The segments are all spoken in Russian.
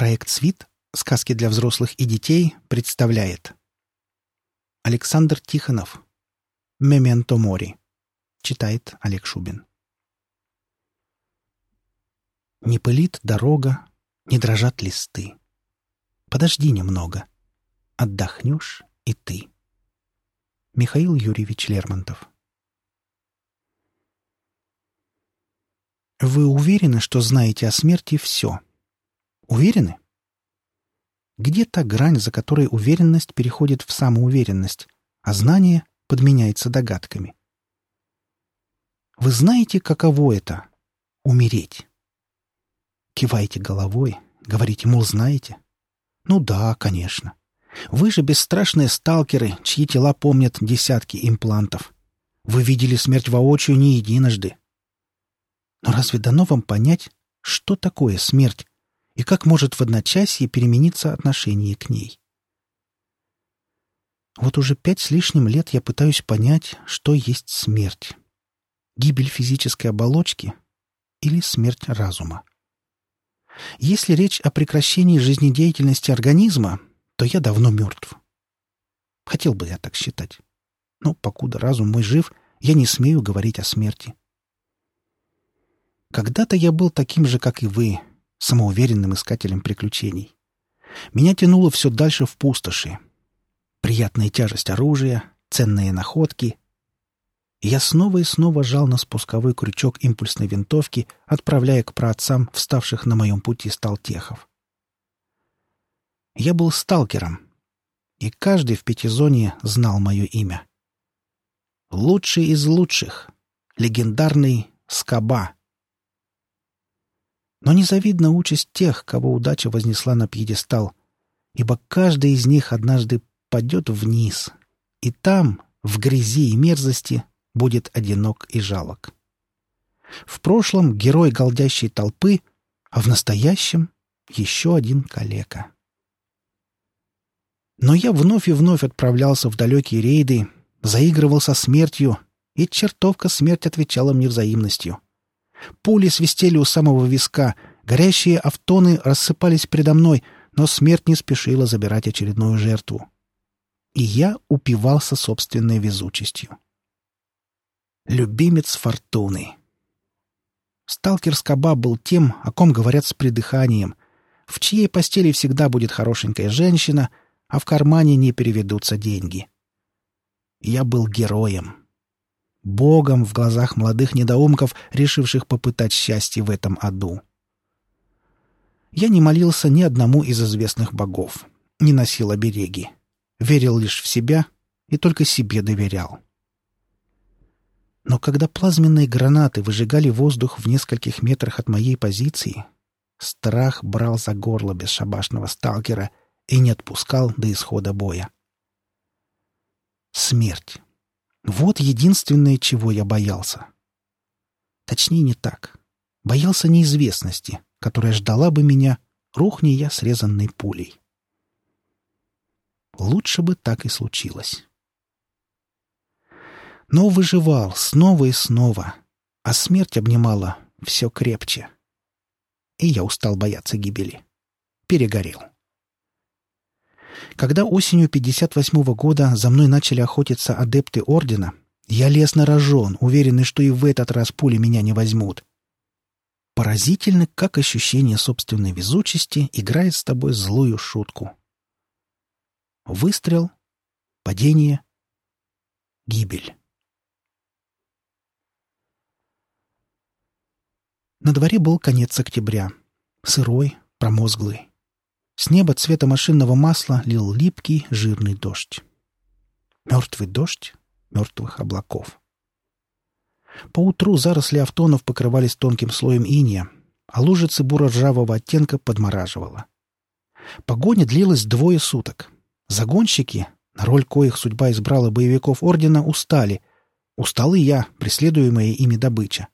Проект «Свит. Сказки для взрослых и детей» представляет Александр Тихонов «Мементо мори» Читает Олег Шубин Не пылит дорога, не дрожат листы. Подожди немного. Отдохнешь и ты. Михаил Юрьевич Лермонтов Вы уверены, что знаете о смерти все? Уверены? Где та грань, за которой уверенность переходит в самоуверенность, а знание подменяется догадками? Вы знаете, каково это — умереть? Киваете головой, говорите, мол, знаете? Ну да, конечно. Вы же бесстрашные сталкеры, чьи тела помнят десятки имплантов. Вы видели смерть воочию не единожды. Но разве дано вам понять, что такое смерть и как может в одночасье перемениться отношение к ней. Вот уже пять с лишним лет я пытаюсь понять, что есть смерть. Гибель физической оболочки или смерть разума. Если речь о прекращении жизнедеятельности организма, то я давно мертв. Хотел бы я так считать. Но покуда разум мой жив, я не смею говорить о смерти. Когда-то я был таким же, как и вы, самоуверенным искателем приключений. Меня тянуло все дальше в пустоши. Приятная тяжесть оружия, ценные находки. Я снова и снова жал на спусковой крючок импульсной винтовки, отправляя к праотцам вставших на моем пути сталтехов. Я был сталкером, и каждый в пятизоне знал мое имя. Лучший из лучших, легендарный Скоба — но незавидна участь тех, кого удача вознесла на пьедестал, ибо каждый из них однажды падет вниз, и там, в грязи и мерзости, будет одинок и жалок. В прошлом герой голдящей толпы, а в настоящем еще один калека. Но я вновь и вновь отправлялся в далекие рейды, заигрывал со смертью, и чертовка смерть отвечала мне взаимностью — Пули свистели у самого виска, горящие автоны рассыпались предо мной, но смерть не спешила забирать очередную жертву. И я упивался собственной везучестью. Любимец фортуны. Сталкер Скоба был тем, о ком говорят с придыханием, в чьей постели всегда будет хорошенькая женщина, а в кармане не переведутся деньги. Я был героем богом в глазах молодых недоумков, решивших попытать счастье в этом аду. Я не молился ни одному из известных богов, не носил обереги, верил лишь в себя и только себе доверял. Но когда плазменные гранаты выжигали воздух в нескольких метрах от моей позиции, страх брал за горло бесшабашного сталкера и не отпускал до исхода боя. Смерть. Вот единственное, чего я боялся. Точнее, не так. Боялся неизвестности, которая ждала бы меня, рухни я срезанной пулей. Лучше бы так и случилось. Но выживал снова и снова, а смерть обнимала все крепче. И я устал бояться гибели. Перегорел. Когда осенью 58-го года за мной начали охотиться адепты Ордена, я лез на рожон, уверенный, что и в этот раз пули меня не возьмут. Поразительно, как ощущение собственной везучести играет с тобой злую шутку. Выстрел, падение, гибель. На дворе был конец октября. Сырой, промозглый. С неба цвета машинного масла лил липкий жирный дождь. Мертвый дождь мертвых облаков. Поутру заросли автонов покрывались тонким слоем иния, а лужицы буро-ржавого оттенка подмораживало. Погоня длилась двое суток. Загонщики, на роль коих судьба избрала боевиков Ордена, устали. Устал и я, преследуемая ими добыча.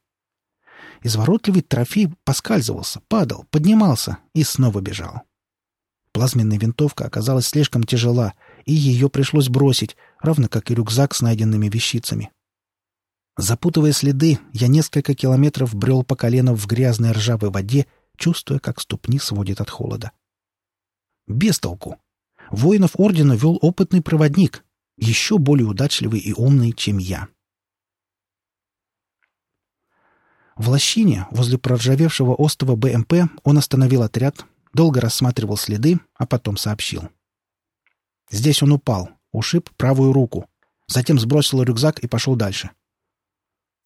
Изворотливый трофей поскальзывался, падал, поднимался и снова бежал. Плазменная винтовка оказалась слишком тяжела, и ее пришлось бросить, равно как и рюкзак с найденными вещицами. Запутывая следы, я несколько километров брел по колено в грязной ржавой воде, чувствуя, как ступни сводит от холода. Без толку. Воинов ордена вел опытный проводник, еще более удачливый и умный, чем я. В лощине, возле проржавевшего остова БМП, он остановил отряд, долго рассматривал следы, а потом сообщил. Здесь он упал, ушиб правую руку, затем сбросил рюкзак и пошел дальше.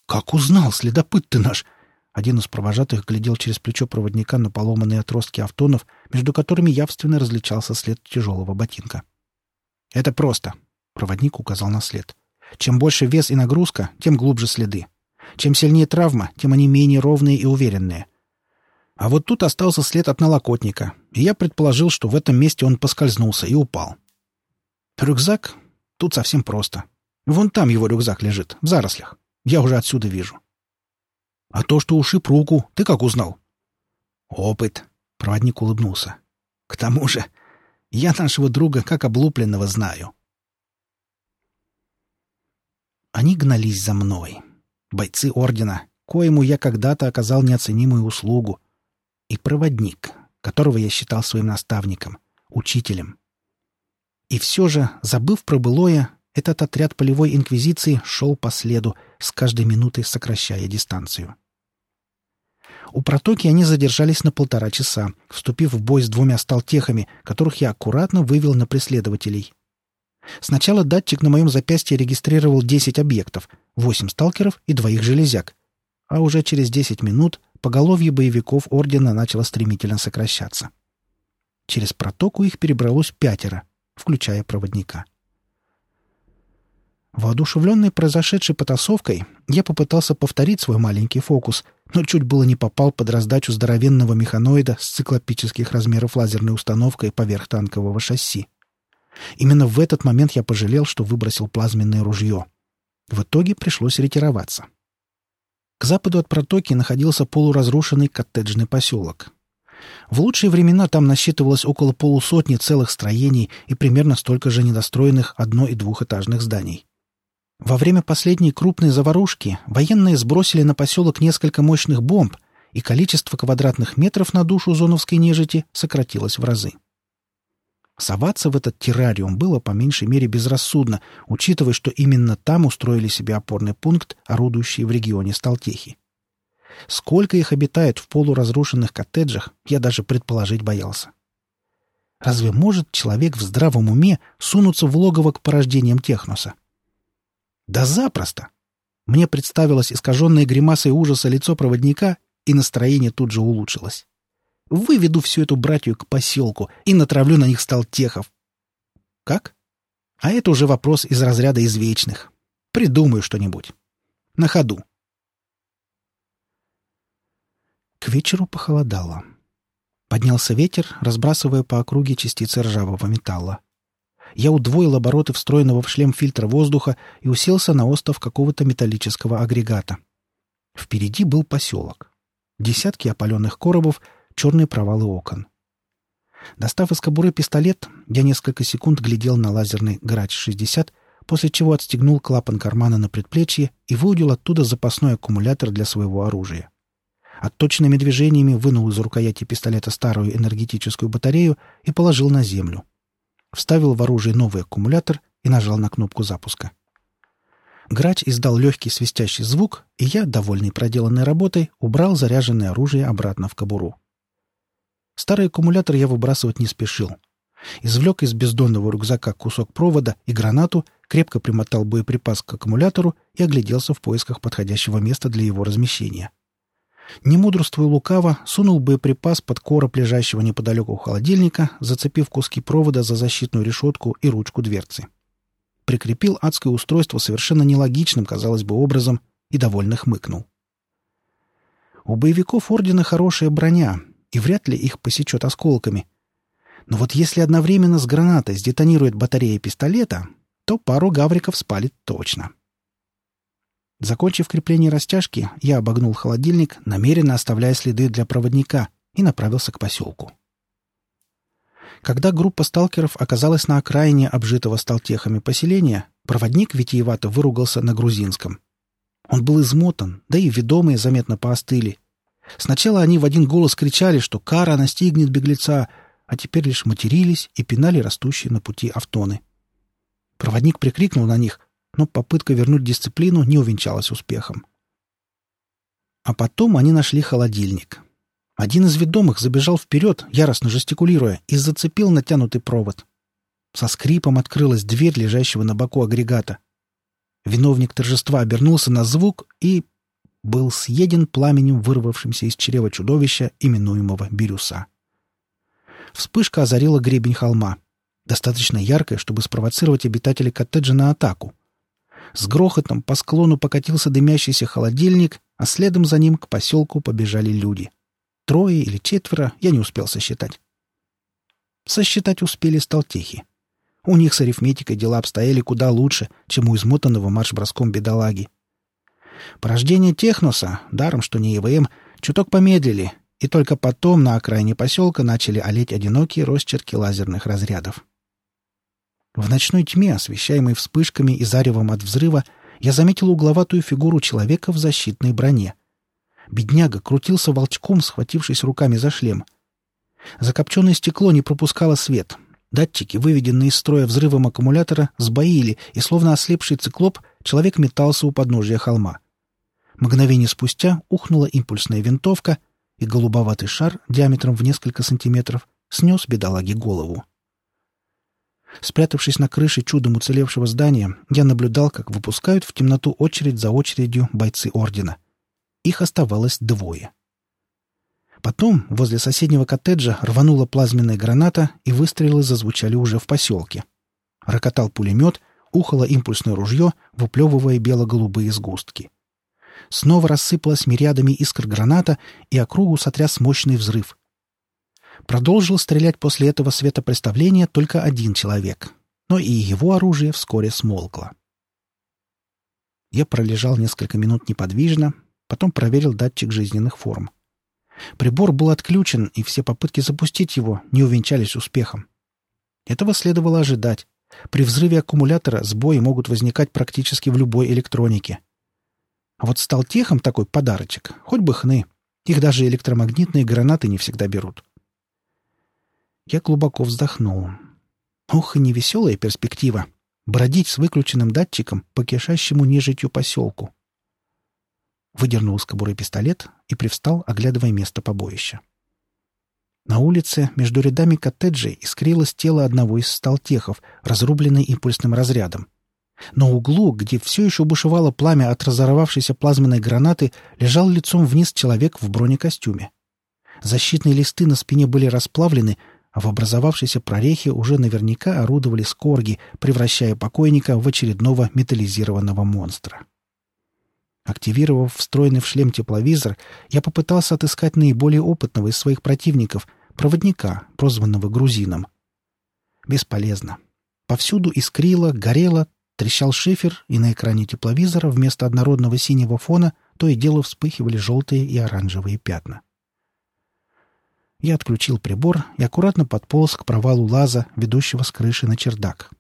«Как узнал, следопыт ты наш!» Один из провожатых глядел через плечо проводника на поломанные отростки автонов, между которыми явственно различался след тяжелого ботинка. «Это просто», — проводник указал на след. «Чем больше вес и нагрузка, тем глубже следы. Чем сильнее травма, тем они менее ровные и уверенные. А вот тут остался след от налокотника, и я предположил, что в этом месте он поскользнулся и упал. Рюкзак? Тут совсем просто. Вон там его рюкзак лежит, в зарослях. Я уже отсюда вижу. А то, что ушиб руку, ты как узнал? Опыт. Проводник улыбнулся. К тому же, я нашего друга как облупленного знаю. Они гнались за мной бойцы ордена, коему я когда-то оказал неоценимую услугу, и проводник, которого я считал своим наставником, учителем. И все же, забыв про былое, этот отряд полевой инквизиции шел по следу, с каждой минутой сокращая дистанцию. У протоки они задержались на полтора часа, вступив в бой с двумя сталтехами, которых я аккуратно вывел на преследователей. Сначала датчик на моем запястье регистрировал 10 объектов, 8 сталкеров и двоих железяк. А уже через 10 минут поголовье боевиков Ордена начало стремительно сокращаться. Через протоку их перебралось пятеро, включая проводника. Воодушевленный произошедшей потасовкой, я попытался повторить свой маленький фокус, но чуть было не попал под раздачу здоровенного механоида с циклопических размеров лазерной установкой поверх танкового шасси. Именно в этот момент я пожалел, что выбросил плазменное ружье. В итоге пришлось ретироваться. К западу от протоки находился полуразрушенный коттеджный поселок. В лучшие времена там насчитывалось около полусотни целых строений и примерно столько же недостроенных одно- и двухэтажных зданий. Во время последней крупной заварушки военные сбросили на поселок несколько мощных бомб, и количество квадратных метров на душу зоновской нежити сократилось в разы. Соваться в этот террариум было по меньшей мере безрассудно, учитывая, что именно там устроили себе опорный пункт, орудующий в регионе Сталтехи. Сколько их обитает в полуразрушенных коттеджах, я даже предположить боялся. Разве может человек в здравом уме сунуться в логово к порождениям Техноса? Да запросто! Мне представилось искаженное гримасой ужаса лицо проводника, и настроение тут же улучшилось. Выведу всю эту братью к поселку и натравлю на них сталтехов. Как? А это уже вопрос из разряда извечных. Придумаю что-нибудь. На ходу. К вечеру похолодало. Поднялся ветер, разбрасывая по округе частицы ржавого металла. Я удвоил обороты встроенного в шлем фильтра воздуха и уселся на остов какого-то металлического агрегата. Впереди был поселок. Десятки опаленных коробов — черные провалы окон. Достав из кобуры пистолет, я несколько секунд глядел на лазерный «Грач-60», после чего отстегнул клапан кармана на предплечье и выудил оттуда запасной аккумулятор для своего оружия. Отточенными движениями вынул из рукояти пистолета старую энергетическую батарею и положил на землю. Вставил в оружие новый аккумулятор и нажал на кнопку запуска. Грач издал легкий свистящий звук, и я, довольный проделанной работой, убрал заряженное оружие обратно в кобуру. Старый аккумулятор я выбрасывать не спешил. Извлек из бездонного рюкзака кусок провода и гранату, крепко примотал боеприпас к аккумулятору и огляделся в поисках подходящего места для его размещения. Не мудрствуя лукаво, сунул боеприпас под короб лежащего неподалеку холодильника, зацепив куски провода за защитную решетку и ручку дверцы. Прикрепил адское устройство совершенно нелогичным, казалось бы, образом и довольно хмыкнул. У боевиков Ордена хорошая броня, и вряд ли их посечет осколками. Но вот если одновременно с гранатой сдетонирует батарея пистолета, то пару гавриков спалит точно. Закончив крепление растяжки, я обогнул холодильник, намеренно оставляя следы для проводника, и направился к поселку. Когда группа сталкеров оказалась на окраине обжитого сталтехами поселения, проводник витиевато выругался на грузинском. Он был измотан, да и ведомые заметно поостыли, Сначала они в один голос кричали, что кара настигнет беглеца, а теперь лишь матерились и пинали растущие на пути автоны. Проводник прикрикнул на них, но попытка вернуть дисциплину не увенчалась успехом. А потом они нашли холодильник. Один из ведомых забежал вперед, яростно жестикулируя, и зацепил натянутый провод. Со скрипом открылась дверь лежащего на боку агрегата. Виновник торжества обернулся на звук и был съеден пламенем, вырвавшимся из чрева чудовища, именуемого Бирюса. Вспышка озарила гребень холма, достаточно яркая, чтобы спровоцировать обитателей коттеджа на атаку. С грохотом по склону покатился дымящийся холодильник, а следом за ним к поселку побежали люди. Трое или четверо, я не успел сосчитать. Сосчитать успели сталтехи. У них с арифметикой дела обстояли куда лучше, чем у измотанного марш-броском бедолаги. Порождение Техноса, даром что не ЕВМ, чуток помедлили, и только потом на окраине поселка начали олеть одинокие росчерки лазерных разрядов. В ночной тьме, освещаемой вспышками и заревом от взрыва, я заметил угловатую фигуру человека в защитной броне. Бедняга крутился волчком, схватившись руками за шлем. Закопченное стекло не пропускало свет. Датчики, выведенные из строя взрывом аккумулятора, сбоили, и, словно ослепший циклоп, человек метался у подножия холма. Мгновение спустя ухнула импульсная винтовка, и голубоватый шар диаметром в несколько сантиметров снес бедолаге голову. Спрятавшись на крыше чудом уцелевшего здания, я наблюдал, как выпускают в темноту очередь за очередью бойцы Ордена. Их оставалось двое. Потом возле соседнего коттеджа рванула плазменная граната, и выстрелы зазвучали уже в поселке. Рокотал пулемет, ухало импульсное ружье, выплевывая бело-голубые сгустки. Снова рассыпалась мириадами искр граната, и округу сотряс мощный взрыв. Продолжил стрелять после этого светопреставления только один человек, но и его оружие вскоре смолкло. Я пролежал несколько минут неподвижно, потом проверил датчик жизненных форм. Прибор был отключен, и все попытки запустить его не увенчались успехом. Этого следовало ожидать. При взрыве аккумулятора сбои могут возникать практически в любой электронике. А вот стал техом такой подарочек, хоть бы хны. Их даже электромагнитные гранаты не всегда берут. Я глубоко вздохнул. Ох, и невеселая перспектива. Бродить с выключенным датчиком по кишащему нежитью поселку. Выдернул из кобуры пистолет и привстал, оглядывая место побоища. На улице между рядами коттеджей искрилось тело одного из сталтехов, разрубленный импульсным разрядом. На углу, где все еще бушевало пламя от разорвавшейся плазменной гранаты, лежал лицом вниз человек в бронекостюме. Защитные листы на спине были расплавлены, а в образовавшейся прорехе уже наверняка орудовали скорги, превращая покойника в очередного металлизированного монстра. Активировав встроенный в шлем тепловизор, я попытался отыскать наиболее опытного из своих противников, проводника, прозванного грузином. Бесполезно. Повсюду искрило, горело, трещал шифер, и на экране тепловизора вместо однородного синего фона то и дело вспыхивали желтые и оранжевые пятна. Я отключил прибор и аккуратно подполз к провалу лаза, ведущего с крыши на чердак.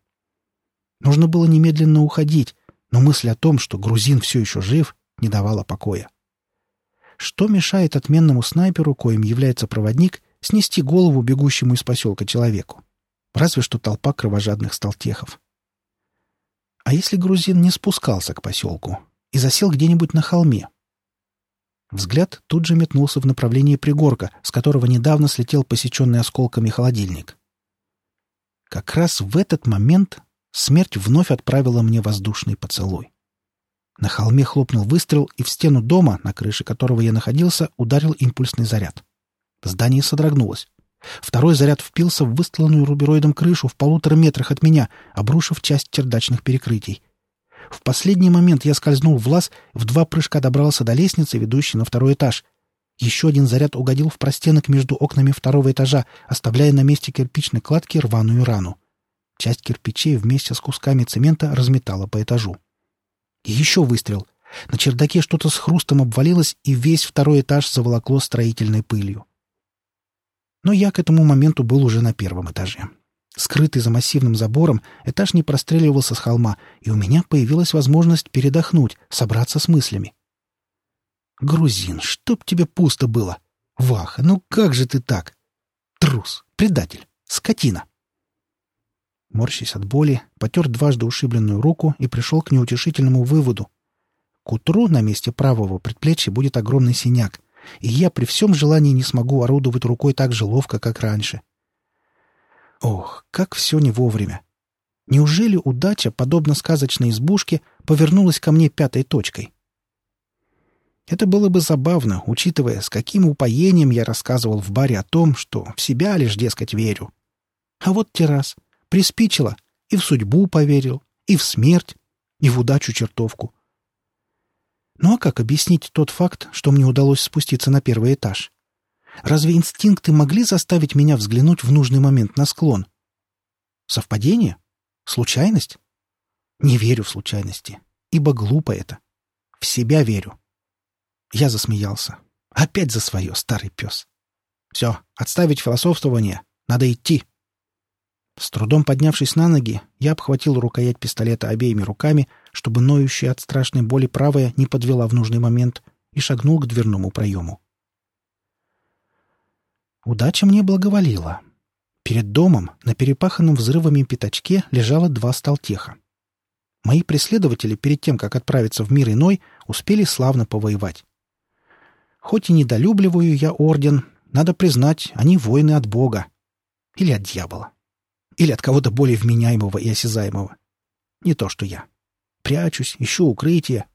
Нужно было немедленно уходить, но мысль о том, что грузин все еще жив, не давала покоя. Что мешает отменному снайперу, коим является проводник, снести голову бегущему из поселка человеку? Разве что толпа кровожадных сталтехов. А если грузин не спускался к поселку и засел где-нибудь на холме, Взгляд тут же метнулся в направлении пригорка, с которого недавно слетел посеченный осколками холодильник. Как раз в этот момент смерть вновь отправила мне воздушный поцелуй. На холме хлопнул выстрел, и в стену дома, на крыше которого я находился, ударил импульсный заряд. Здание содрогнулось. Второй заряд впился в выстланную рубероидом крышу в полутора метрах от меня, обрушив часть чердачных перекрытий. В последний момент я скользнул в лаз, в два прыжка добрался до лестницы, ведущей на второй этаж. Еще один заряд угодил в простенок между окнами второго этажа, оставляя на месте кирпичной кладки рваную рану. Часть кирпичей вместе с кусками цемента разметала по этажу. И еще выстрел. На чердаке что-то с хрустом обвалилось, и весь второй этаж заволокло строительной пылью. Но я к этому моменту был уже на первом этаже. Скрытый за массивным забором, этаж не простреливался с холма, и у меня появилась возможность передохнуть, собраться с мыслями. «Грузин, чтоб тебе пусто было! Ваха, ну как же ты так? Трус!» Предатель, скотина. Морщась от боли, потер дважды ушибленную руку и пришел к неутешительному выводу. К утру на месте правого предплечья будет огромный синяк, и я при всем желании не смогу орудовать рукой так же ловко, как раньше. Ох, как все не вовремя! Неужели удача, подобно сказочной избушке, повернулась ко мне пятой точкой? Это было бы забавно, учитывая, с каким упоением я рассказывал в баре о том, что в себя лишь, дескать, верю. А вот террас — Приспичило. И в судьбу поверил, и в смерть, и в удачу чертовку. Ну а как объяснить тот факт, что мне удалось спуститься на первый этаж? Разве инстинкты могли заставить меня взглянуть в нужный момент на склон? Совпадение? Случайность? Не верю в случайности, ибо глупо это. В себя верю. Я засмеялся. Опять за свое, старый пес. Все, отставить философствование. Надо идти. С трудом поднявшись на ноги, я обхватил рукоять пистолета обеими руками, чтобы ноющая от страшной боли правая не подвела в нужный момент, и шагнул к дверному проему. Удача мне благоволила. Перед домом на перепаханном взрывами пятачке лежало два сталтеха. Мои преследователи перед тем, как отправиться в мир иной, успели славно повоевать. Хоть и недолюбливаю я орден, надо признать, они воины от Бога. Или от дьявола. Или от кого-то более вменяемого и осязаемого. Не то, что я. Прячусь, ищу укрытие.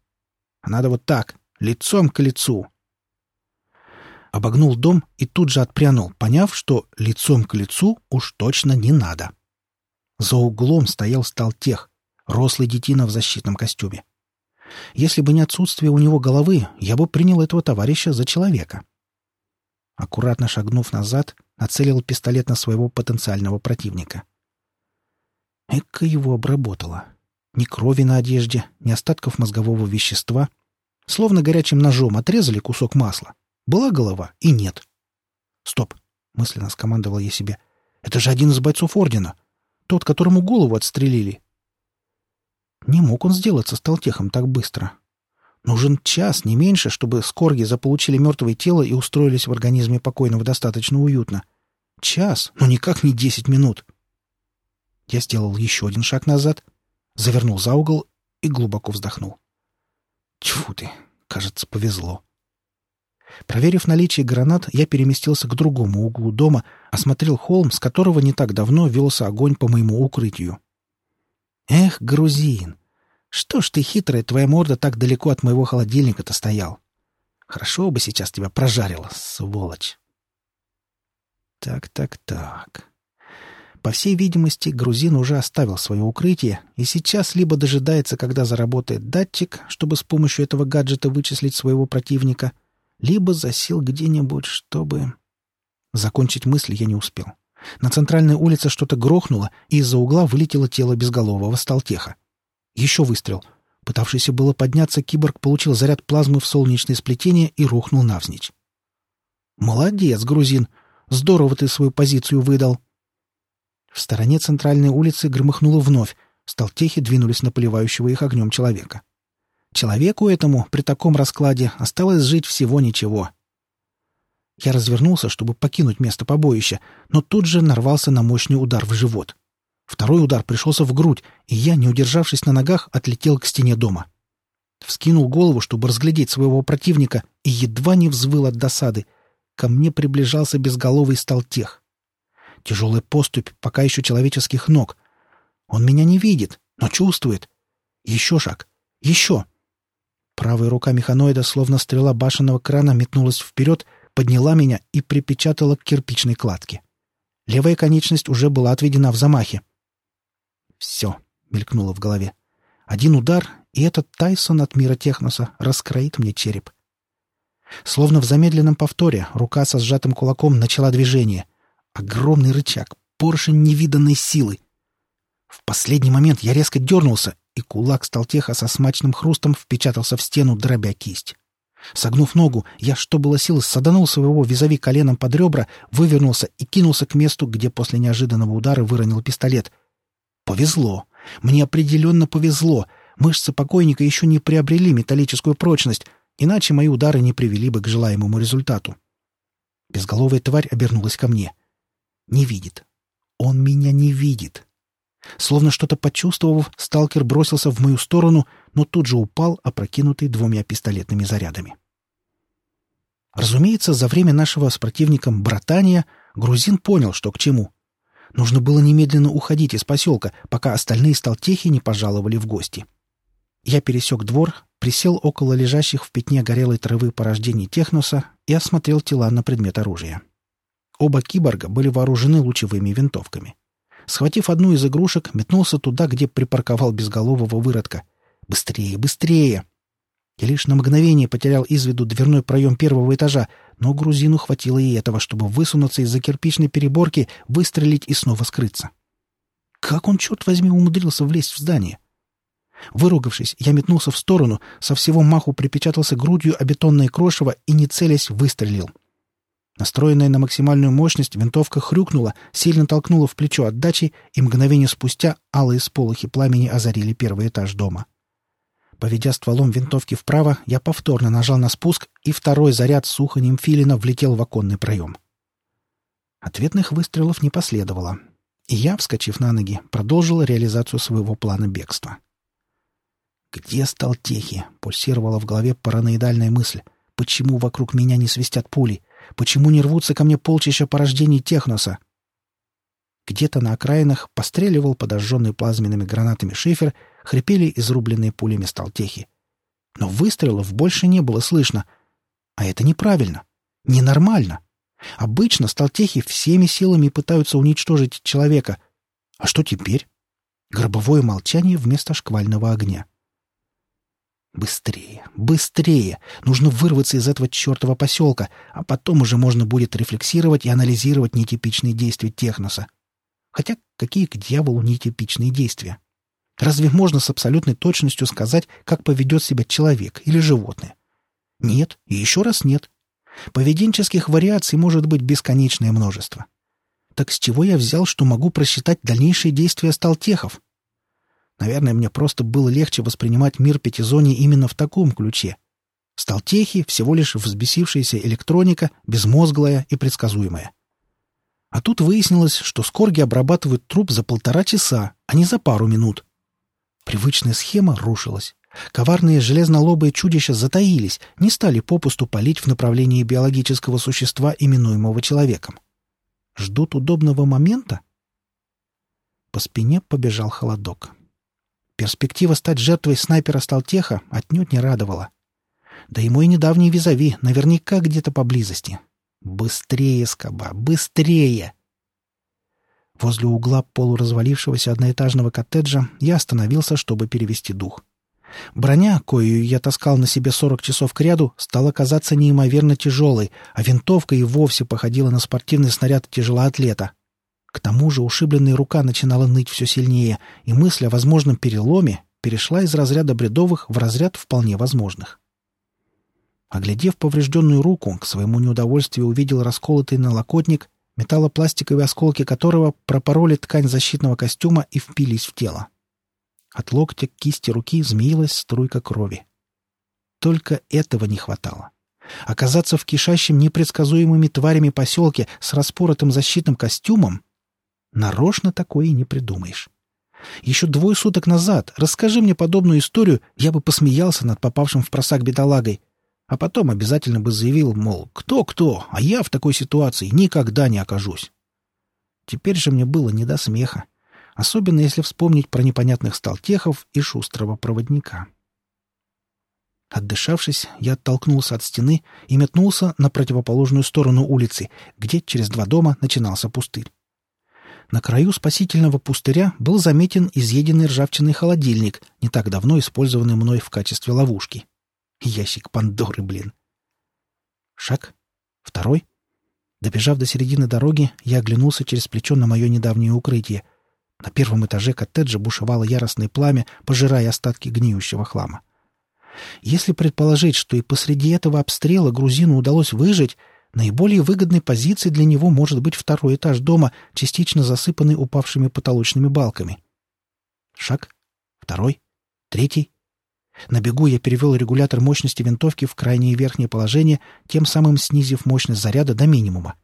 А надо вот так, лицом к лицу. Обогнул дом и тут же отпрянул, поняв, что лицом к лицу уж точно не надо. За углом стоял сталтех, рослый детина в защитном костюме. Если бы не отсутствие у него головы, я бы принял этого товарища за человека. Аккуратно шагнув назад, нацелил пистолет на своего потенциального противника — Эка его обработала. Ни крови на одежде, ни остатков мозгового вещества. Словно горячим ножом отрезали кусок масла. Была голова и нет. «Стоп!» — мысленно скомандовал я себе. «Это же один из бойцов Ордена. Тот, которому голову отстрелили». Не мог он сделаться сталтехом так быстро. Нужен час, не меньше, чтобы скорги заполучили мертвое тело и устроились в организме покойного достаточно уютно. Час, но никак не десять минут. Я сделал еще один шаг назад, завернул за угол и глубоко вздохнул. Тьфу ты, кажется, повезло. Проверив наличие гранат, я переместился к другому углу дома, осмотрел холм, с которого не так давно велся огонь по моему укрытию. Эх, грузин, что ж ты хитрая, твоя морда так далеко от моего холодильника-то стоял. Хорошо бы сейчас тебя прожарило, сволочь. Так, так, так. По всей видимости, грузин уже оставил свое укрытие и сейчас либо дожидается, когда заработает датчик, чтобы с помощью этого гаджета вычислить своего противника, либо засел где-нибудь, чтобы... Закончить мысль я не успел. На центральной улице что-то грохнуло, и из-за угла вылетело тело безголового сталтеха. Еще выстрел. Пытавшийся было подняться, киборг получил заряд плазмы в солнечное сплетение и рухнул навзничь. «Молодец, грузин! Здорово ты свою позицию выдал!» В стороне центральной улицы громыхнуло вновь. Сталтехи двинулись на поливающего их огнем человека. Человеку этому при таком раскладе осталось жить всего ничего. Я развернулся, чтобы покинуть место побоища, но тут же нарвался на мощный удар в живот. Второй удар пришелся в грудь, и я, не удержавшись на ногах, отлетел к стене дома. Вскинул голову, чтобы разглядеть своего противника, и едва не взвыл от досады. Ко мне приближался безголовый сталтех. Тяжелая поступь пока еще человеческих ног. Он меня не видит, но чувствует. Еще шаг. Еще. Правая рука механоида, словно стрела башенного крана, метнулась вперед, подняла меня и припечатала к кирпичной кладке. Левая конечность уже была отведена в замахе. «Все», — мелькнуло в голове. «Один удар, и этот Тайсон от мира Техноса раскроит мне череп». Словно в замедленном повторе рука со сжатым кулаком начала движение — Огромный рычаг, поршень невиданной силы. В последний момент я резко дернулся, и кулак сталтеха со смачным хрустом впечатался в стену, дробя кисть. Согнув ногу, я, что было силы, саданул своего визави коленом под ребра, вывернулся и кинулся к месту, где после неожиданного удара выронил пистолет. Повезло. Мне определенно повезло. Мышцы покойника еще не приобрели металлическую прочность, иначе мои удары не привели бы к желаемому результату. Безголовая тварь обернулась ко мне — Не видит. Он меня не видит. Словно что-то почувствовав, сталкер бросился в мою сторону, но тут же упал, опрокинутый двумя пистолетными зарядами. Разумеется, за время нашего с противником братания грузин понял, что к чему. Нужно было немедленно уходить из поселка, пока остальные сталтехи не пожаловали в гости. Я пересек двор, присел около лежащих в пятне горелой травы порождений Техноса и осмотрел тела на предмет оружия. Оба киборга были вооружены лучевыми винтовками. Схватив одну из игрушек, метнулся туда, где припарковал безголового выродка. «Быстрее, быстрее!» Я лишь на мгновение потерял из виду дверной проем первого этажа, но грузину хватило и этого, чтобы высунуться из-за кирпичной переборки, выстрелить и снова скрыться. Как он, черт возьми, умудрился влезть в здание? Выругавшись, я метнулся в сторону, со всего маху припечатался грудью о бетонное крошево и, не целясь, выстрелил. Настроенная на максимальную мощность, винтовка хрюкнула, сильно толкнула в плечо отдачи, и мгновение спустя алые сполохи пламени озарили первый этаж дома. Поведя стволом винтовки вправо, я повторно нажал на спуск, и второй заряд сухонем филина влетел в оконный проем. Ответных выстрелов не последовало, и я, вскочив на ноги, продолжил реализацию своего плана бегства. «Где сталтехи?» — пульсировала в голове параноидальная мысль. «Почему вокруг меня не свистят пули? Почему не рвутся ко мне полчища порождений Техноса?» Где-то на окраинах постреливал подожженный плазменными гранатами шифер, хрипели изрубленные пулями сталтехи. Но выстрелов больше не было слышно. А это неправильно. Ненормально. Обычно сталтехи всеми силами пытаются уничтожить человека. А что теперь? Гробовое молчание вместо шквального огня. Быстрее, быстрее! Нужно вырваться из этого чертова поселка, а потом уже можно будет рефлексировать и анализировать нетипичные действия Техноса. Хотя какие к дьяволу нетипичные действия? Разве можно с абсолютной точностью сказать, как поведет себя человек или животное? Нет, и еще раз нет. Поведенческих вариаций может быть бесконечное множество. Так с чего я взял, что могу просчитать дальнейшие действия сталтехов? Наверное, мне просто было легче воспринимать мир Пятизони именно в таком ключе. Сталтехи — всего лишь взбесившаяся электроника, безмозглая и предсказуемая. А тут выяснилось, что скорги обрабатывают труп за полтора часа, а не за пару минут. Привычная схема рушилась. Коварные железнолобые чудища затаились, не стали попусту палить в направлении биологического существа, именуемого человеком. Ждут удобного момента? По спине побежал холодок. Перспектива стать жертвой снайпера Сталтеха отнюдь не радовала. Да и мой недавний визави наверняка где-то поблизости. Быстрее, скоба, быстрее! Возле угла полуразвалившегося одноэтажного коттеджа я остановился, чтобы перевести дух. Броня, кою я таскал на себе сорок часов кряду, стала казаться неимоверно тяжелой, а винтовка и вовсе походила на спортивный снаряд тяжелоатлета. К тому же ушибленная рука начинала ныть все сильнее, и мысль о возможном переломе перешла из разряда бредовых в разряд вполне возможных. Оглядев поврежденную руку, к своему неудовольствию увидел расколотый налокотник, металлопластиковые осколки которого пропороли ткань защитного костюма и впились в тело. От локтя к кисти руки змеилась струйка крови. Только этого не хватало. Оказаться в кишащем непредсказуемыми тварями поселке с распоротым защитным костюмом Нарочно такое и не придумаешь. Еще двое суток назад расскажи мне подобную историю, я бы посмеялся над попавшим в просак бедолагой, а потом обязательно бы заявил, мол, кто-кто, а я в такой ситуации никогда не окажусь. Теперь же мне было не до смеха, особенно если вспомнить про непонятных сталтехов и шустрого проводника. Отдышавшись, я оттолкнулся от стены и метнулся на противоположную сторону улицы, где через два дома начинался пустырь. На краю спасительного пустыря был заметен изъеденный ржавчиной холодильник, не так давно использованный мной в качестве ловушки. Ящик Пандоры, блин. Шаг. Второй. Добежав до середины дороги, я оглянулся через плечо на мое недавнее укрытие. На первом этаже коттеджа бушевало яростное пламя, пожирая остатки гниющего хлама. Если предположить, что и посреди этого обстрела грузину удалось выжить, Наиболее выгодной позицией для него может быть второй этаж дома, частично засыпанный упавшими потолочными балками. Шаг. Второй. Третий. На бегу я перевел регулятор мощности винтовки в крайнее верхнее положение, тем самым снизив мощность заряда до минимума.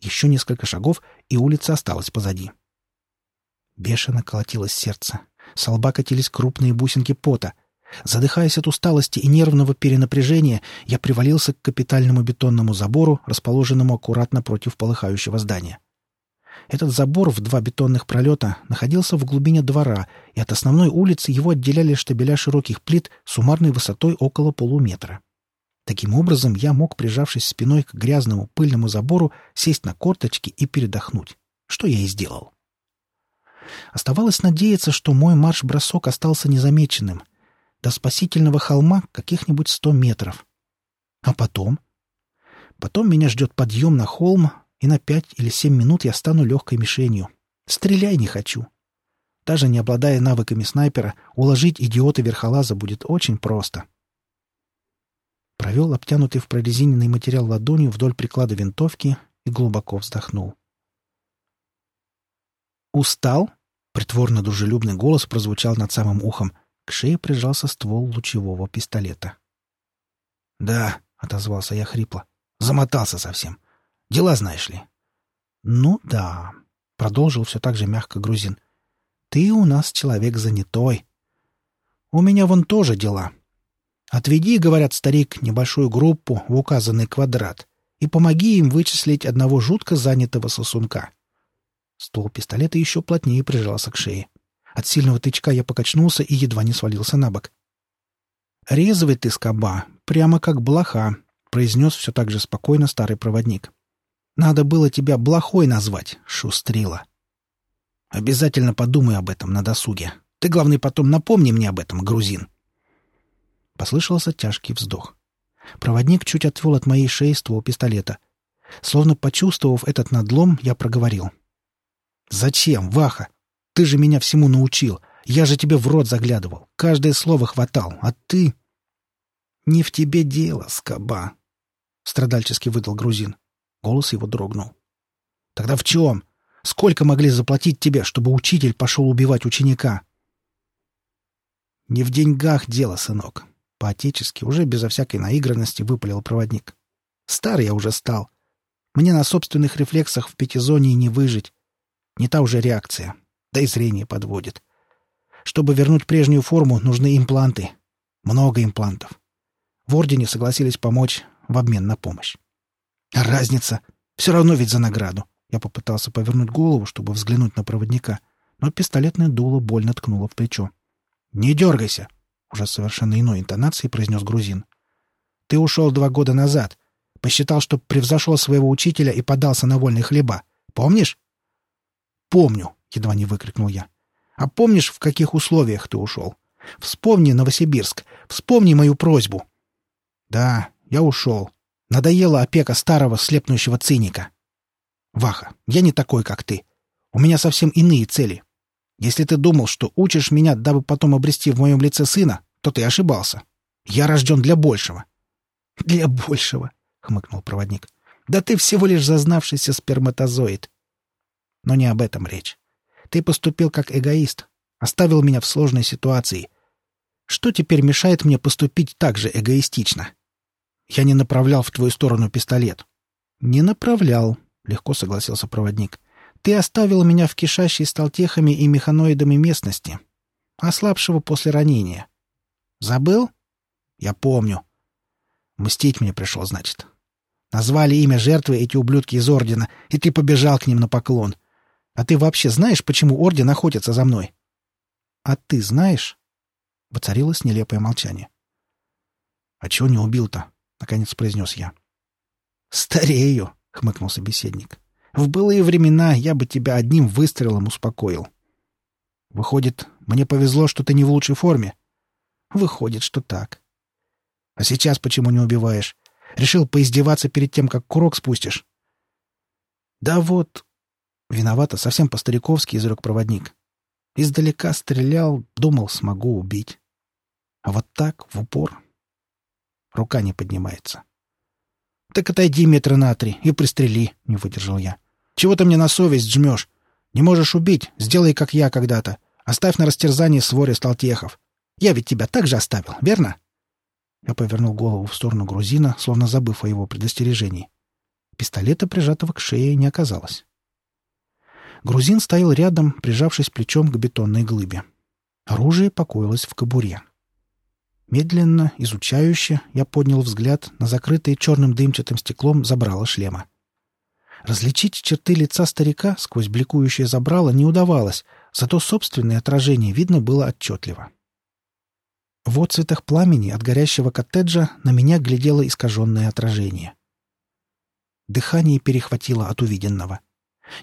Еще несколько шагов, и улица осталась позади. Бешено колотилось сердце. С лба катились крупные бусинки пота. Задыхаясь от усталости и нервного перенапряжения, я привалился к капитальному бетонному забору, расположенному аккуратно против полыхающего здания. Этот забор в два бетонных пролета находился в глубине двора, и от основной улицы его отделяли штабеля широких плит суммарной высотой около полуметра. Таким образом, я мог, прижавшись спиной к грязному пыльному забору, сесть на корточки и передохнуть, что я и сделал. Оставалось надеяться, что мой марш-бросок остался незамеченным. До спасительного холма каких-нибудь сто метров. А потом? Потом меня ждет подъем на холм, и на пять или семь минут я стану легкой мишенью. Стреляй не хочу. Даже не обладая навыками снайпера, уложить идиота-верхолаза будет очень просто. Провел обтянутый в прорезиненный материал ладонью вдоль приклада винтовки и глубоко вздохнул. «Устал?» — притворно-дружелюбный голос прозвучал над самым ухом. К шее прижался ствол лучевого пистолета. «Да», — отозвался я хрипло. «Замотался совсем. Дела знаешь ли». «Ну да», — продолжил все так же мягко грузин. «Ты у нас человек занятой. У меня вон тоже дела. Отведи, — говорят старик, — небольшую группу в указанный квадрат и помоги им вычислить одного жутко занятого сосунка. Ствол пистолета еще плотнее прижался к шее. От сильного тычка я покачнулся и едва не свалился на бок. «Резвый ты, скоба, прямо как блоха», — произнес все так же спокойно старый проводник. «Надо было тебя блохой назвать, шустрила». «Обязательно подумай об этом на досуге. Ты, главное, потом напомни мне об этом, грузин». Послышался тяжкий вздох. Проводник чуть отвел от моей шеи ствол пистолета. Словно почувствовав этот надлом, я проговорил. «Зачем, Ваха? Ты же меня всему научил. Я же тебе в рот заглядывал. Каждое слово хватал. А ты...» «Не в тебе дело, скоба», — страдальчески выдал грузин. Голос его дрогнул. «Тогда в чем? Сколько могли заплатить тебе, чтобы учитель пошел убивать ученика?» «Не в деньгах дело, сынок», — по-отечески, уже безо всякой наигранности выпалил проводник. «Стар я уже стал. Мне на собственных рефлексах в пятизонии не выжить. Не та уже реакция. Да и зрение подводит. Чтобы вернуть прежнюю форму, нужны импланты. Много имплантов. В Ордене согласились помочь в обмен на помощь. Разница? Все равно ведь за награду. Я попытался повернуть голову, чтобы взглянуть на проводника, но пистолетное дуло больно ткнуло в плечо. «Не дергайся!» — уже совершенно иной интонацией произнес грузин. «Ты ушел два года назад. Посчитал, что превзошел своего учителя и подался на вольные хлеба. Помнишь? «Помню!» — едва не выкрикнул я. «А помнишь, в каких условиях ты ушел? Вспомни Новосибирск. Вспомни мою просьбу». «Да, я ушел. Надоела опека старого слепнущего циника. Ваха, я не такой, как ты. У меня совсем иные цели. Если ты думал, что учишь меня, дабы потом обрести в моем лице сына, то ты ошибался. Я рожден для большего». «Для большего», — хмыкнул проводник. «Да ты всего лишь зазнавшийся сперматозоид. Но не об этом речь. Ты поступил как эгоист, оставил меня в сложной ситуации. Что теперь мешает мне поступить так же эгоистично? Я не направлял в твою сторону пистолет. Не направлял, легко согласился проводник. Ты оставил меня в кишащей сталтехами и механоидами местности, ослабшего после ранения. Забыл? Я помню. Мстить мне пришло, значит. Назвали имя жертвы эти ублюдки из Ордена, и ты побежал к ним на поклон. А ты вообще знаешь, почему Орден охотится за мной? А ты знаешь? Воцарилось нелепое молчание. А чего не убил-то? Наконец произнес я. Старею, хмыкнул собеседник. В былые времена я бы тебя одним выстрелом успокоил. Выходит, мне повезло, что ты не в лучшей форме. Выходит, что так. А сейчас почему не убиваешь? Решил поиздеваться перед тем, как курок спустишь? Да вот, Виновато, совсем по-стариковски изрек проводник. Издалека стрелял, думал, смогу убить. А вот так, в упор. Рука не поднимается. «Так отойди метра на три и пристрели», — не выдержал я. «Чего ты мне на совесть жмешь? Не можешь убить? Сделай, как я когда-то. Оставь на растерзание своре сталтехов. Я ведь тебя так же оставил, верно?» Я повернул голову в сторону грузина, словно забыв о его предостережении. Пистолета, прижатого к шее, не оказалось. Грузин стоял рядом, прижавшись плечом к бетонной глыбе. Оружие покоилось в кобуре. Медленно, изучающе, я поднял взгляд на закрытые черным дымчатым стеклом забрало шлема. Различить черты лица старика сквозь бликующее забрало не удавалось, зато собственное отражение видно было отчетливо. В отцветах пламени от горящего коттеджа на меня глядело искаженное отражение. Дыхание перехватило от увиденного.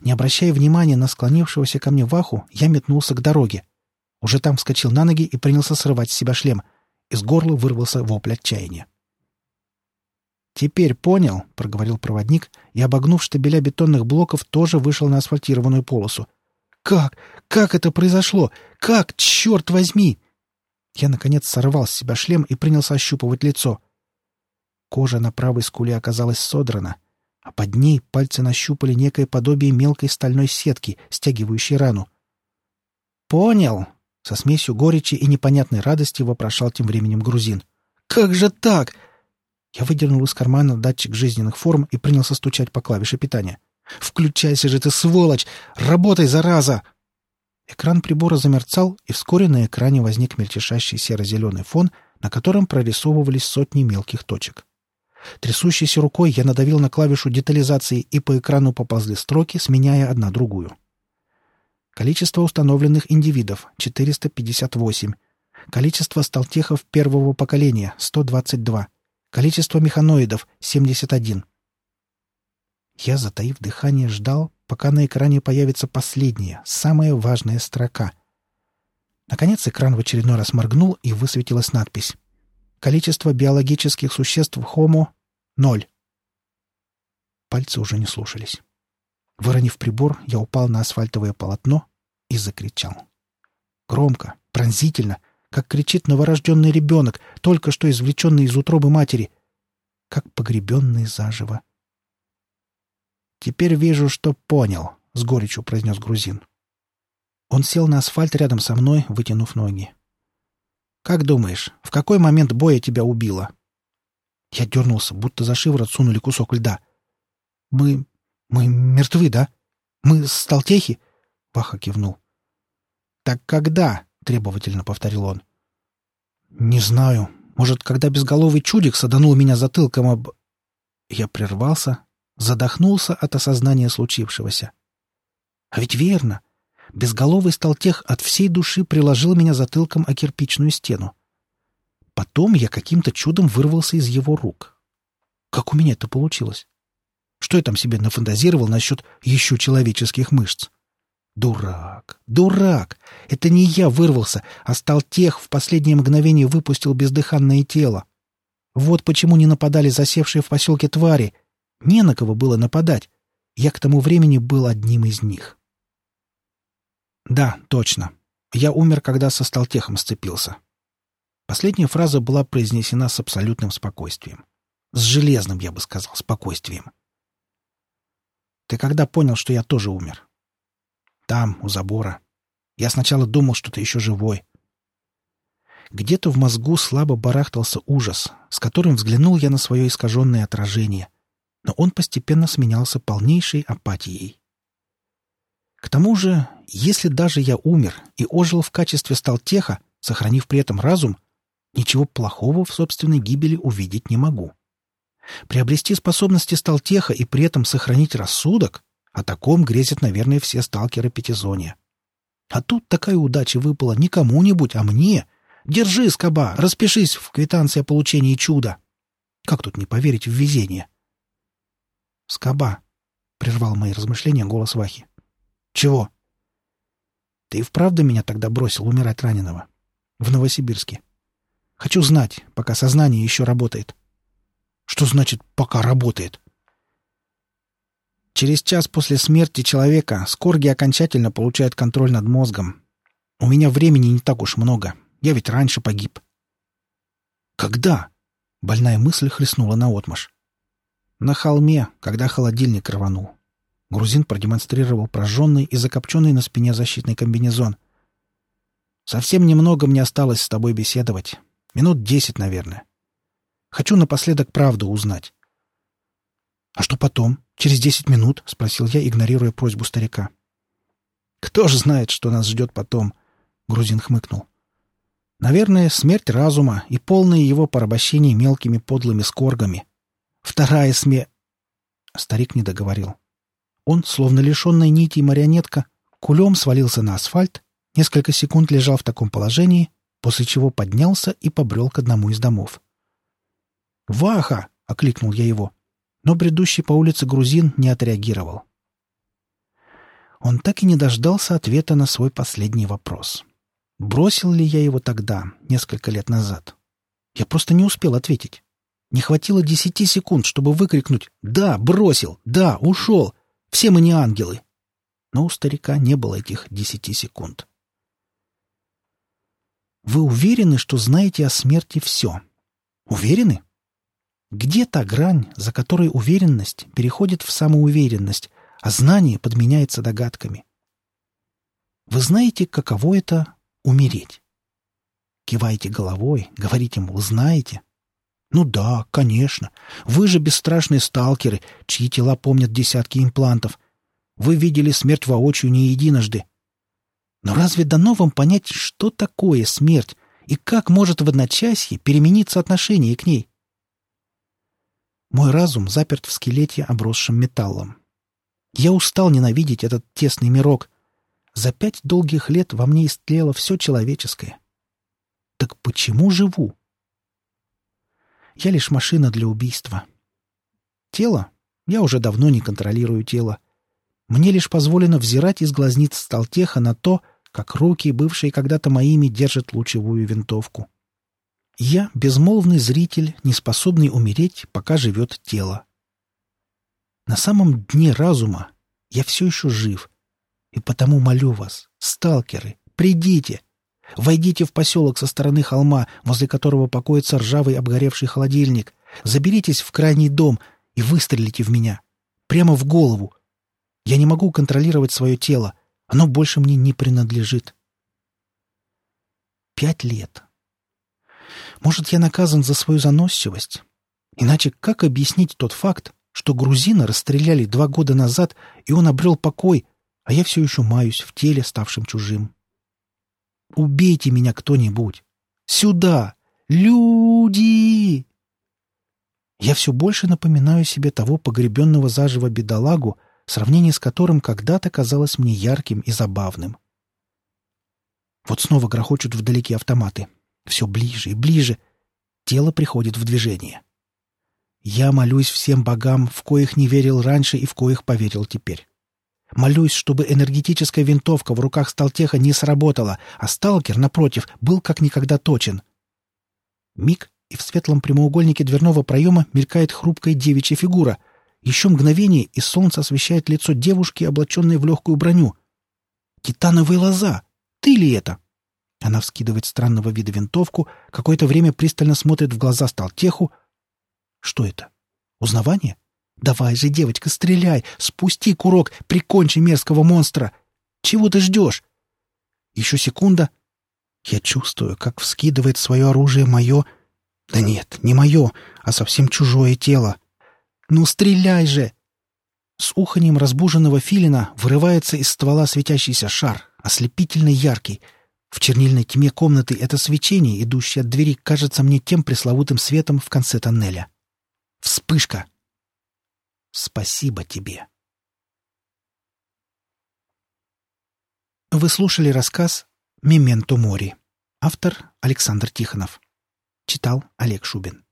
Не обращая внимания на склонившегося ко мне Ваху, я метнулся к дороге. Уже там вскочил на ноги и принялся срывать с себя шлем. Из горла вырвался вопль отчаяния. «Теперь понял», — проговорил проводник, и, обогнув штабеля бетонных блоков, тоже вышел на асфальтированную полосу. «Как? Как это произошло? Как? Черт возьми!» Я, наконец, сорвал с себя шлем и принялся ощупывать лицо. Кожа на правой скуле оказалась содрана, а под ней пальцы нащупали некое подобие мелкой стальной сетки, стягивающей рану. «Понял!» — со смесью горечи и непонятной радости вопрошал тем временем грузин. «Как же так? Я выдернул из кармана датчик жизненных форм и принялся стучать по клавише питания. «Включайся же ты, сволочь! Работай, зараза!» Экран прибора замерцал, и вскоре на экране возник мельтешащий серо-зеленый фон, на котором прорисовывались сотни мелких точек. Трясущейся рукой я надавил на клавишу детализации, и по экрану поползли строки, сменяя одна другую. Количество установленных индивидов — 458. Количество сталтехов первого поколения — 122. Количество механоидов — 71. Я, затаив дыхание, ждал, пока на экране появится последняя, самая важная строка. Наконец экран в очередной раз моргнул, и высветилась надпись. Количество биологических существ Homo — ноль. Пальцы уже не слушались. Выронив прибор, я упал на асфальтовое полотно и закричал. Громко, пронзительно, как кричит новорожденный ребенок, только что извлеченный из утробы матери, как погребенный заживо. «Теперь вижу, что понял», — с горечью произнес грузин. Он сел на асфальт рядом со мной, вытянув ноги. «Как думаешь, в какой момент боя тебя убило?» Я дернулся, будто за шиворот сунули кусок льда. «Мы... мы мертвы, да? Мы сталтехи?» Ваха кивнул. «Так когда?» — требовательно повторил он. «Не знаю. Может, когда безголовый чудик саданул меня затылком об...» Я прервался, задохнулся от осознания случившегося. А ведь верно. Безголовый сталтех от всей души приложил меня затылком о кирпичную стену. Потом я каким-то чудом вырвался из его рук. Как у меня это получилось? Что я там себе нафантазировал насчет еще человеческих мышц? Дурак! Дурак! Это не я вырвался, а стал тех в последнее мгновение выпустил бездыханное тело. Вот почему не нападали засевшие в поселке твари. Не на кого было нападать. Я к тому времени был одним из них. Да, точно. Я умер, когда со Сталтехом сцепился. Последняя фраза была произнесена с абсолютным спокойствием. С железным, я бы сказал, спокойствием. Ты когда понял, что я тоже умер? Там, у забора. Я сначала думал, что ты еще живой. Где-то в мозгу слабо барахтался ужас, с которым взглянул я на свое искаженное отражение, но он постепенно сменялся полнейшей апатией. К тому же, если даже я умер и ожил в качестве сталтеха, сохранив при этом разум, ничего плохого в собственной гибели увидеть не могу. Приобрести способности сталтеха и при этом сохранить рассудок о таком грезят, наверное, все сталкеры Пятизония. А тут такая удача выпала не кому-нибудь, а мне. Держи, скоба, распишись в квитанции о получении чуда. Как тут не поверить в везение? Скоба, — прервал мои размышления голос Вахи. Чего? Ты и вправду меня тогда бросил умирать раненого? В Новосибирске. Хочу знать, пока сознание еще работает. Что значит «пока работает»? Через час после смерти человека скорги окончательно получают контроль над мозгом. У меня времени не так уж много. Я ведь раньше погиб. Когда? Больная мысль хлестнула наотмашь. На холме, когда холодильник рванул. Грузин продемонстрировал прожженный и закопченный на спине защитный комбинезон. «Совсем немного мне осталось с тобой беседовать. Минут десять, наверное. Хочу напоследок правду узнать. «А что потом? Через десять минут?» — спросил я, игнорируя просьбу старика. «Кто же знает, что нас ждет потом?» — грузин хмыкнул. «Наверное, смерть разума и полное его порабощение мелкими подлыми скоргами. Вторая сме...» Старик не договорил. Он, словно лишенная нити марионетка, кулем свалился на асфальт, несколько секунд лежал в таком положении, после чего поднялся и побрел к одному из домов. «Ваха!» — окликнул я его. Но бредущий по улице грузин не отреагировал. Он так и не дождался ответа на свой последний вопрос. Бросил ли я его тогда, несколько лет назад? Я просто не успел ответить. Не хватило десяти секунд, чтобы выкрикнуть «Да, бросил! Да, ушел! Все мы не ангелы!» Но у старика не было этих десяти секунд. Вы уверены, что знаете о смерти все? Уверены? Где та грань, за которой уверенность переходит в самоуверенность, а знание подменяется догадками? Вы знаете, каково это — умереть? Киваете головой, говорите, мол, знаете. Ну да, конечно. Вы же бесстрашные сталкеры, чьи тела помнят десятки имплантов. Вы видели смерть воочию не единожды. Но разве дано вам понять, что такое смерть и как может в одночасье перемениться отношение к ней? Мой разум заперт в скелете, обросшем металлом. Я устал ненавидеть этот тесный мирок. За пять долгих лет во мне истлело все человеческое. Так почему живу? Я лишь машина для убийства. Тело? Я уже давно не контролирую тело. Мне лишь позволено взирать из глазниц Сталтеха на то, как руки, бывшие когда-то моими, держат лучевую винтовку. Я — безмолвный зритель, не способный умереть, пока живет тело. На самом дне разума я все еще жив. И потому молю вас, сталкеры, придите. Войдите в поселок со стороны холма, возле которого покоится ржавый обгоревший холодильник. Заберитесь в крайний дом и выстрелите в меня. Прямо в голову. Я не могу контролировать свое тело. Оно больше мне не принадлежит. Пять лет. Может, я наказан за свою заносчивость? Иначе как объяснить тот факт, что грузина расстреляли два года назад, и он обрел покой, а я все еще маюсь в теле, ставшем чужим? Убейте меня кто-нибудь! Сюда! Люди! Я все больше напоминаю себе того погребенного заживо бедолагу, сравнение с которым когда-то казалось мне ярким и забавным. Вот снова грохочут вдалеке автоматы. Все ближе и ближе. Тело приходит в движение. Я молюсь всем богам, в коих не верил раньше и в коих поверил теперь. Молюсь, чтобы энергетическая винтовка в руках Сталтеха не сработала, а сталкер, напротив, был как никогда точен. Миг, и в светлом прямоугольнике дверного проема мелькает хрупкая девичья фигура. Еще мгновение, и солнце освещает лицо девушки, облаченной в легкую броню. «Титановые лоза! Ты ли это?» Она вскидывает странного вида винтовку, какое-то время пристально смотрит в глаза Сталтеху. Что это? Узнавание? Давай же, девочка, стреляй! Спусти курок, прикончи мерзкого монстра! Чего ты ждешь? Еще секунда. Я чувствую, как вскидывает свое оружие мое... Да нет, не мое, а совсем чужое тело. Ну, стреляй же! С уханьем разбуженного филина вырывается из ствола светящийся шар, ослепительно яркий — в чернильной тьме комнаты это свечение, идущее от двери, кажется мне тем пресловутым светом в конце тоннеля. Вспышка! Спасибо тебе. Вы слушали рассказ «Мементо мори». Автор Александр Тихонов. Читал Олег Шубин.